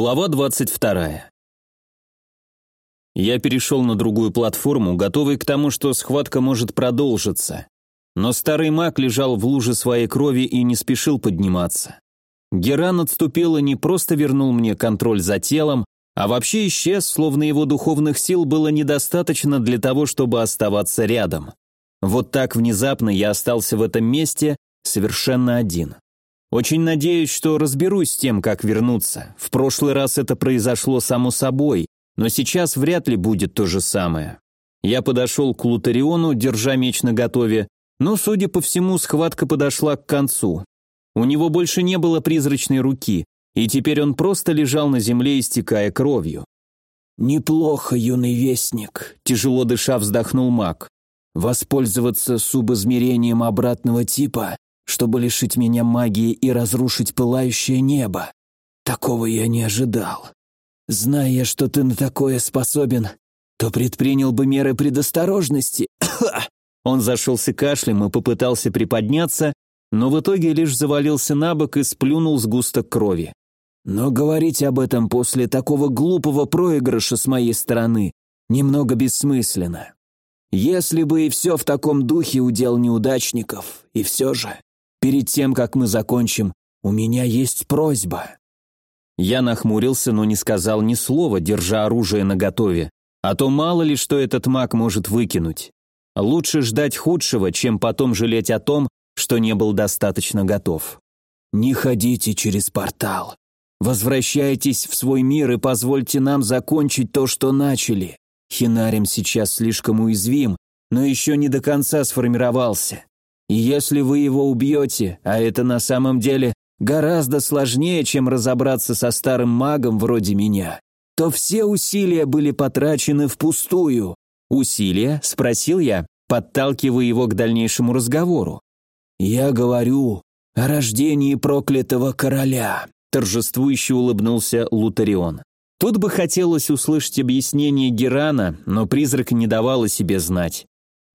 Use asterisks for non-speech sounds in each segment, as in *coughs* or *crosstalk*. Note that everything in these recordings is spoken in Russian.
Глава 22. Я перешел на другую платформу, готовый к тому, что схватка может продолжиться. Но старый маг лежал в луже своей крови и не спешил подниматься. Геран отступил и не просто вернул мне контроль за телом, а вообще исчез, словно его духовных сил было недостаточно для того, чтобы оставаться рядом. Вот так внезапно я остался в этом месте совершенно один. Очень надеюсь, что разберусь с тем, как вернуться. В прошлый раз это произошло само собой, но сейчас вряд ли будет то же самое. Я подошел к Лутариону, держа меч наготове, но, судя по всему, схватка подошла к концу. У него больше не было призрачной руки, и теперь он просто лежал на земле, истекая кровью. «Неплохо, юный вестник», – тяжело дыша вздохнул маг. «Воспользоваться субизмерением обратного типа чтобы лишить меня магии и разрушить пылающее небо. Такого я не ожидал. Зная, что ты на такое способен, то предпринял бы меры предосторожности. *coughs* Он зашелся кашлем и попытался приподняться, но в итоге лишь завалился на бок и сплюнул сгусток крови. Но говорить об этом после такого глупого проигрыша с моей стороны немного бессмысленно. Если бы и все в таком духе удел неудачников, и все же... Перед тем, как мы закончим, у меня есть просьба». Я нахмурился, но не сказал ни слова, держа оружие наготове. А то мало ли, что этот маг может выкинуть. Лучше ждать худшего, чем потом жалеть о том, что не был достаточно готов. «Не ходите через портал. Возвращайтесь в свой мир и позвольте нам закончить то, что начали. Хинарим сейчас слишком уязвим, но еще не до конца сформировался. И если вы его убьете, а это на самом деле гораздо сложнее, чем разобраться со старым магом вроде меня, то все усилия были потрачены впустую. «Усилия?» – спросил я, подталкивая его к дальнейшему разговору. «Я говорю о рождении проклятого короля», – торжествующе улыбнулся Лутарион. Тут бы хотелось услышать объяснение Герана, но призрак не давал о себе знать.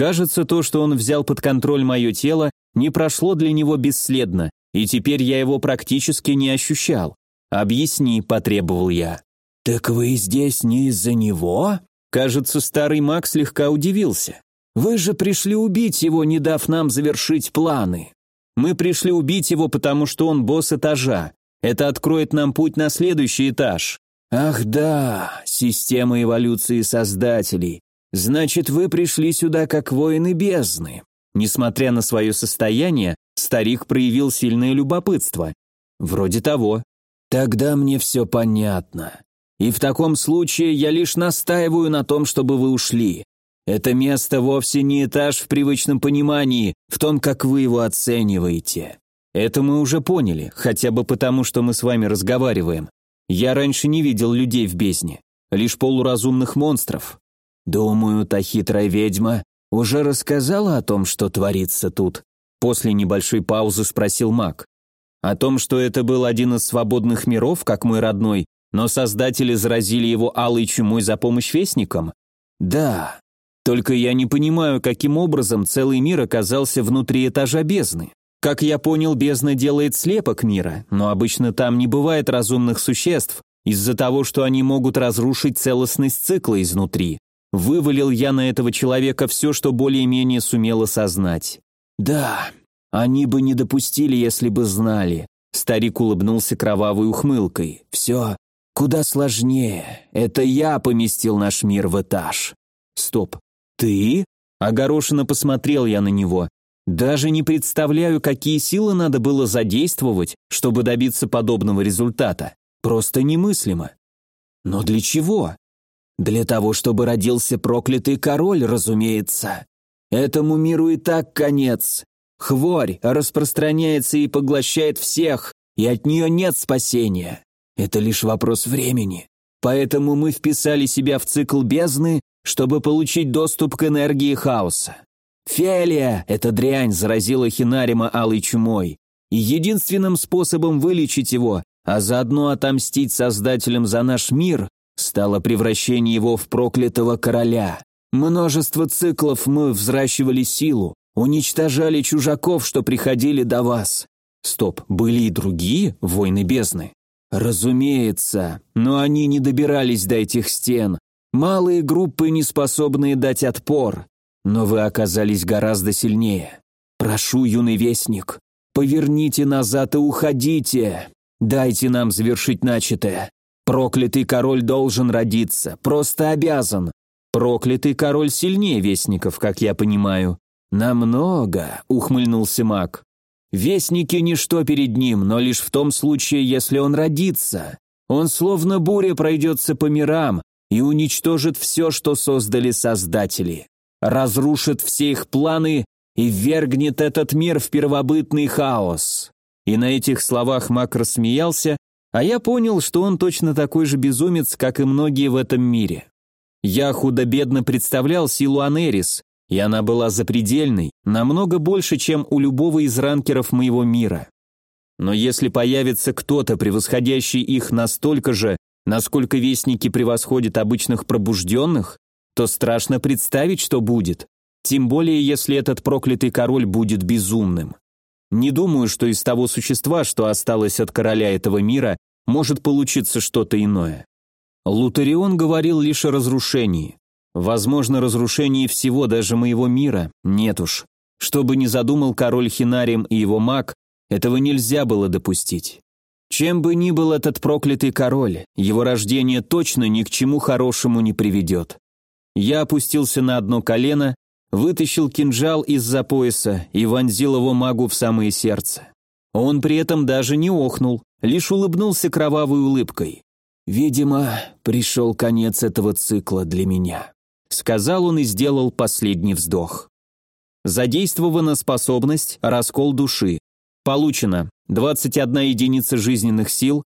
Кажется, то, что он взял под контроль мое тело, не прошло для него бесследно, и теперь я его практически не ощущал. «Объясни», — потребовал я. «Так вы здесь не из-за него?» Кажется, старый маг слегка удивился. «Вы же пришли убить его, не дав нам завершить планы». «Мы пришли убить его, потому что он босс этажа. Это откроет нам путь на следующий этаж». «Ах да, система эволюции создателей. «Значит, вы пришли сюда как воины бездны». Несмотря на свое состояние, старик проявил сильное любопытство. Вроде того. «Тогда мне все понятно. И в таком случае я лишь настаиваю на том, чтобы вы ушли. Это место вовсе не этаж в привычном понимании, в том, как вы его оцениваете». «Это мы уже поняли, хотя бы потому, что мы с вами разговариваем. Я раньше не видел людей в бездне, лишь полуразумных монстров. «Думаю, та хитрая ведьма уже рассказала о том, что творится тут?» После небольшой паузы спросил маг. «О том, что это был один из свободных миров, как мой родной, но создатели заразили его алой чумой за помощь вестникам?» «Да. Только я не понимаю, каким образом целый мир оказался внутри этажа бездны. Как я понял, бездна делает слепок мира, но обычно там не бывает разумных существ, из-за того, что они могут разрушить целостность цикла изнутри. Вывалил я на этого человека все, что более-менее сумел осознать. «Да, они бы не допустили, если бы знали», — старик улыбнулся кровавой ухмылкой. «Все куда сложнее. Это я поместил наш мир в этаж». «Стоп, ты?» Огорошенно посмотрел я на него. Даже не представляю, какие силы надо было задействовать, чтобы добиться подобного результата. Просто немыслимо. Но для чего? Для того, чтобы родился проклятый король, разумеется. Этому миру и так конец. Хворь распространяется и поглощает всех, и от нее нет спасения. Это лишь вопрос времени. Поэтому мы вписали себя в цикл бездны, чтобы получить доступ к энергии хаоса. Фелия, эта дрянь, заразила Хинарима алой чумой. И единственным способом вылечить его, а заодно отомстить создателям за наш мир, стало превращение его в проклятого короля. Множество циклов мы взращивали силу, уничтожали чужаков, что приходили до вас. Стоп, были и другие войны бездны? Разумеется, но они не добирались до этих стен. Малые группы, не способные дать отпор. Но вы оказались гораздо сильнее. Прошу, юный вестник, поверните назад и уходите. Дайте нам завершить начатое. Проклятый король должен родиться, просто обязан. Проклятый король сильнее вестников, как я понимаю. Намного, ухмыльнулся маг. Вестники ничто перед ним, но лишь в том случае, если он родится. Он словно буря пройдется по мирам и уничтожит все, что создали создатели. Разрушит все их планы и ввергнет этот мир в первобытный хаос. И на этих словах Мак рассмеялся, а я понял, что он точно такой же безумец, как и многие в этом мире. Я худо-бедно представлял силу Анерис, и она была запредельной, намного больше, чем у любого из ранкеров моего мира. Но если появится кто-то, превосходящий их настолько же, насколько вестники превосходят обычных пробужденных, то страшно представить, что будет. Тем более, если этот проклятый король будет безумным. Не думаю, что из того существа, что осталось от короля этого мира, может получиться что-то иное. Лутарион говорил лишь о разрушении. Возможно, разрушении всего, даже моего мира, нет уж. Что бы ни задумал король Хинарим и его маг, этого нельзя было допустить. Чем бы ни был этот проклятый король, его рождение точно ни к чему хорошему не приведет. Я опустился на одно колено вытащил кинжал из-за пояса и вонзил его магу в самое сердце. Он при этом даже не охнул, лишь улыбнулся кровавой улыбкой. «Видимо, пришел конец этого цикла для меня», — сказал он и сделал последний вздох. Задействована способность «Раскол души». Получено 21 единица жизненных сил,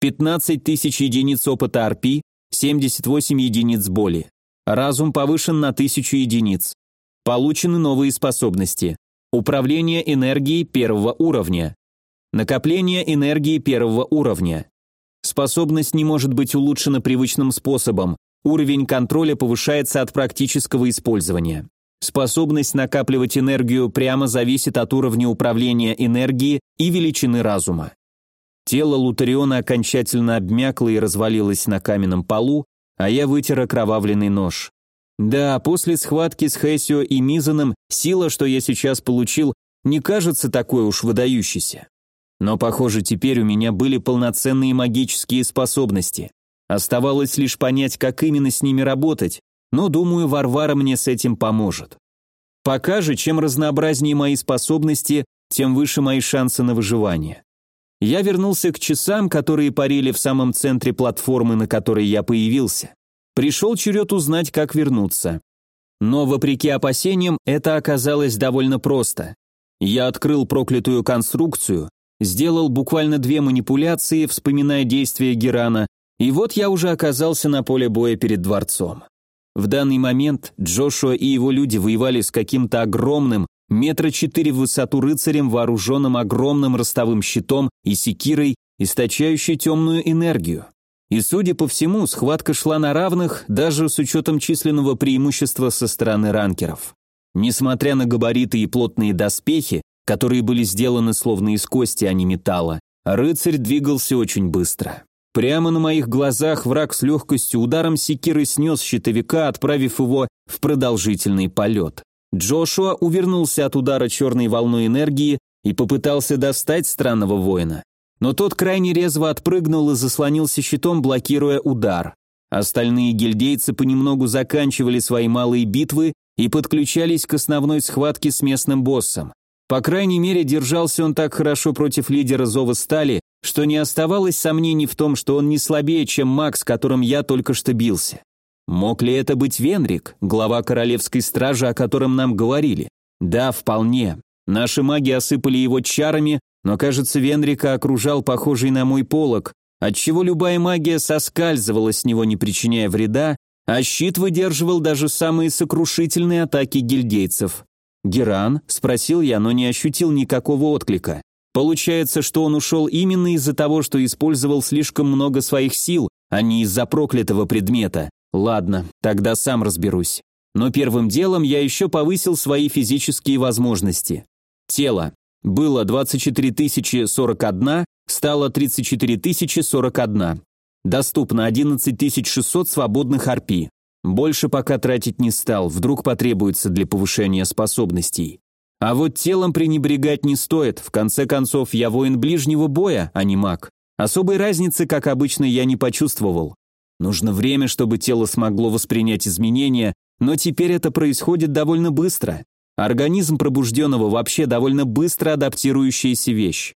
15 тысяч единиц опыта арпи, 78 единиц боли. Разум повышен на 1000 единиц. Получены новые способности. Управление энергией первого уровня. Накопление энергии первого уровня. Способность не может быть улучшена привычным способом. Уровень контроля повышается от практического использования. Способность накапливать энергию прямо зависит от уровня управления энергии и величины разума. Тело Лутариона окончательно обмякло и развалилось на каменном полу, а я вытер окровавленный нож. Да, после схватки с Хессио и Мизаном сила, что я сейчас получил, не кажется такой уж выдающейся. Но, похоже, теперь у меня были полноценные магические способности. Оставалось лишь понять, как именно с ними работать, но, думаю, Варвара мне с этим поможет. Пока же, чем разнообразнее мои способности, тем выше мои шансы на выживание. Я вернулся к часам, которые парили в самом центре платформы, на которой я появился. Пришел черед узнать, как вернуться. Но, вопреки опасениям, это оказалось довольно просто. Я открыл проклятую конструкцию, сделал буквально две манипуляции, вспоминая действия Герана, и вот я уже оказался на поле боя перед дворцом. В данный момент Джошуа и его люди воевали с каким-то огромным, метра четыре в высоту рыцарем, вооруженным огромным ростовым щитом и секирой, источающей темную энергию. И, судя по всему, схватка шла на равных, даже с учетом численного преимущества со стороны ранкеров. Несмотря на габариты и плотные доспехи, которые были сделаны словно из кости, а не металла, рыцарь двигался очень быстро. Прямо на моих глазах враг с легкостью ударом секиры снес щитовика, отправив его в продолжительный полет. Джошуа увернулся от удара черной волной энергии и попытался достать странного воина. Но тот крайне резво отпрыгнул и заслонился щитом, блокируя удар. Остальные гильдейцы понемногу заканчивали свои малые битвы и подключались к основной схватке с местным боссом. По крайней мере, держался он так хорошо против лидера Зова Стали, что не оставалось сомнений в том, что он не слабее, чем Макс, которым я только что бился. Мог ли это быть Венрик, глава королевской стражи, о котором нам говорили? Да, вполне. Наши маги осыпали его чарами, но, кажется, Венрика окружал похожий на мой полог, отчего любая магия соскальзывала с него, не причиняя вреда, а щит выдерживал даже самые сокрушительные атаки гильдейцев. «Геран?» – спросил я, но не ощутил никакого отклика. Получается, что он ушел именно из-за того, что использовал слишком много своих сил, а не из-за проклятого предмета. Ладно, тогда сам разберусь. Но первым делом я еще повысил свои физические возможности. Тело. Было 24 041, стало 34 041. Доступно 11 600 свободных арпи. Больше пока тратить не стал, вдруг потребуется для повышения способностей. А вот телом пренебрегать не стоит, в конце концов я воин ближнего боя, а не маг. Особой разницы, как обычно, я не почувствовал. Нужно время, чтобы тело смогло воспринять изменения, но теперь это происходит довольно быстро. Организм пробужденного вообще довольно быстро адаптирующаяся вещь.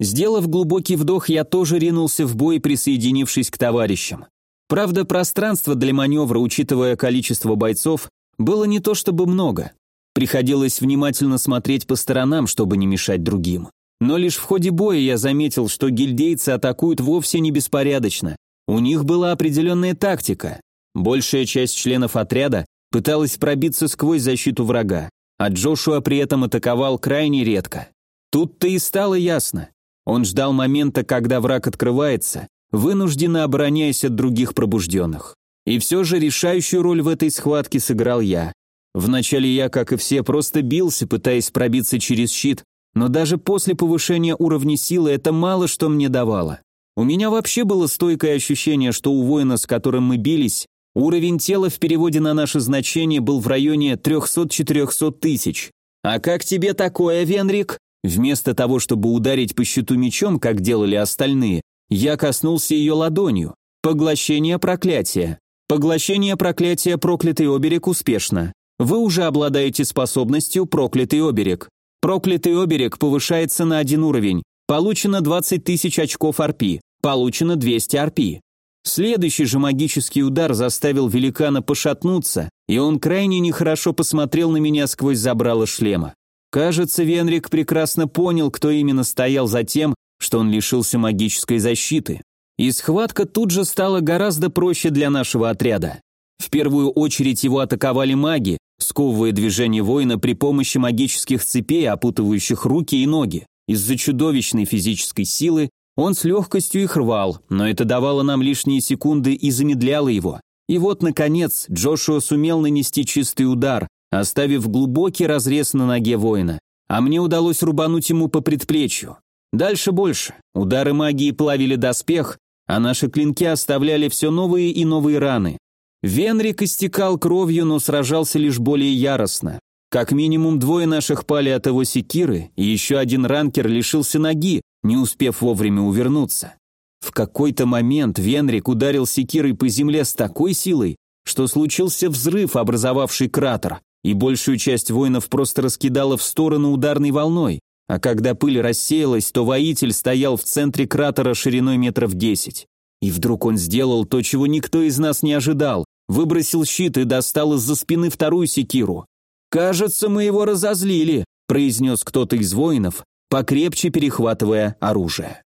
Сделав глубокий вдох, я тоже ринулся в бой, присоединившись к товарищам. Правда, пространства для маневра, учитывая количество бойцов, было не то чтобы много. Приходилось внимательно смотреть по сторонам, чтобы не мешать другим. Но лишь в ходе боя я заметил, что гильдейцы атакуют вовсе не беспорядочно. У них была определенная тактика. Большая часть членов отряда пыталась пробиться сквозь защиту врага, а Джошуа при этом атаковал крайне редко. Тут-то и стало ясно. Он ждал момента, когда враг открывается, вынужденно обороняясь от других пробужденных. И все же решающую роль в этой схватке сыграл я. Вначале я, как и все, просто бился, пытаясь пробиться через щит, но даже после повышения уровня силы это мало что мне давало. У меня вообще было стойкое ощущение, что у воина, с которым мы бились, уровень тела в переводе на наше значение был в районе 300-400 тысяч. «А как тебе такое, Венрик?» Вместо того, чтобы ударить по щиту мечом, как делали остальные, я коснулся ее ладонью. Поглощение проклятия. Поглощение проклятия проклятый оберег успешно. Вы уже обладаете способностью проклятый оберег. Проклятый оберег повышается на один уровень. Получено 20 тысяч очков арпи. Получено 200 арпи. Следующий же магический удар заставил великана пошатнуться, и он крайне нехорошо посмотрел на меня сквозь забрало шлема. Кажется, Венрик прекрасно понял, кто именно стоял за тем, что он лишился магической защиты. И схватка тут же стала гораздо проще для нашего отряда. В первую очередь его атаковали маги, сковывая движение воина при помощи магических цепей, опутывающих руки и ноги. Из-за чудовищной физической силы он с легкостью их рвал, но это давало нам лишние секунды и замедляло его. И вот, наконец, Джошуа сумел нанести чистый удар, оставив глубокий разрез на ноге воина. А мне удалось рубануть ему по предплечью. Дальше больше. Удары магии плавили доспех, а наши клинки оставляли все новые и новые раны. Венрик истекал кровью, но сражался лишь более яростно. Как минимум двое наших пали от его секиры, и еще один ранкер лишился ноги, не успев вовремя увернуться. В какой-то момент Венрик ударил секирой по земле с такой силой, что случился взрыв, образовавший кратер, и большую часть воинов просто раскидало в сторону ударной волной, а когда пыль рассеялась, то воитель стоял в центре кратера шириной метров десять. И вдруг он сделал то, чего никто из нас не ожидал, выбросил щит и достал из-за спины вторую секиру. «Кажется, мы его разозлили», – произнес кто-то из воинов, покрепче перехватывая оружие.